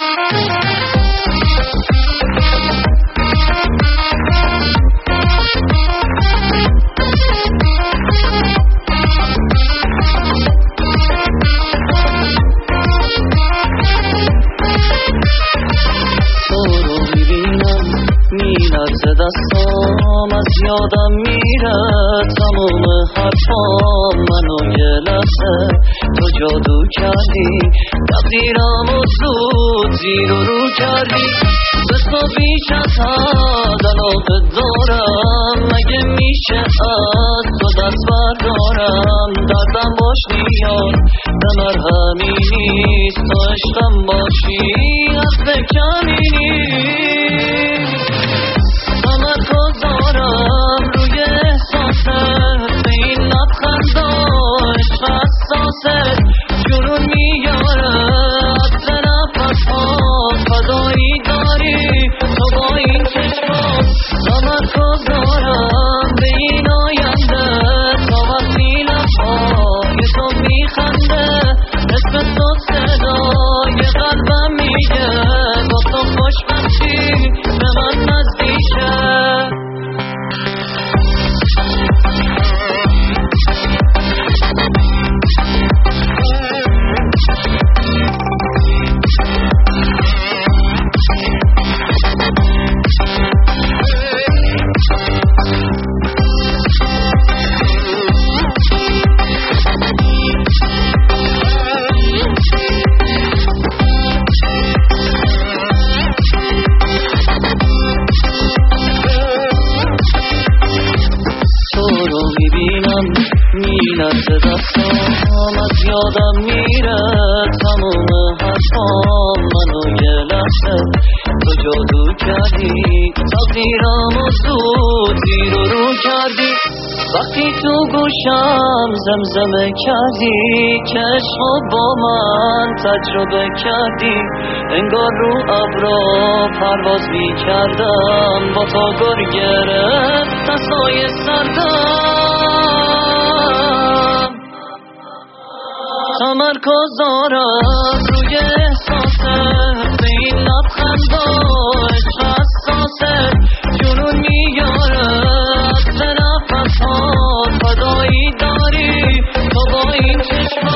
Thank you. دستام از یادم میره تموم حرفام منو یه لحظه تو جادو کردی. تقدیرم و زود زیر و رو کردی. تو بیش از حد علاقه دارم. مگه میشه از تو دست بردارم؟ دردم باش نیاد به نیست تو عشقم باشی. از کمی میلرزه دستام از یادم میره تموم حرفام منو یه لحظه تو جادو کردی. تقدیرم و زود زیر و رو کردی. وقتی تو گوشم زمزمه کردی چشم با من تجربه کردی. انگار رو ابرا پرواز می کردم با تا گر گرفت دستای سردم. تمرکز دارم روی احساسم به این لبخندا عشق حساسه جنون میاره از نفس ها فدایی داری تو با این چشم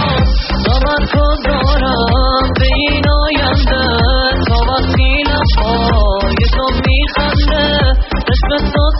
تمرکز دارم به این آینده تا وقتی لبهای تو میخنده چشم تو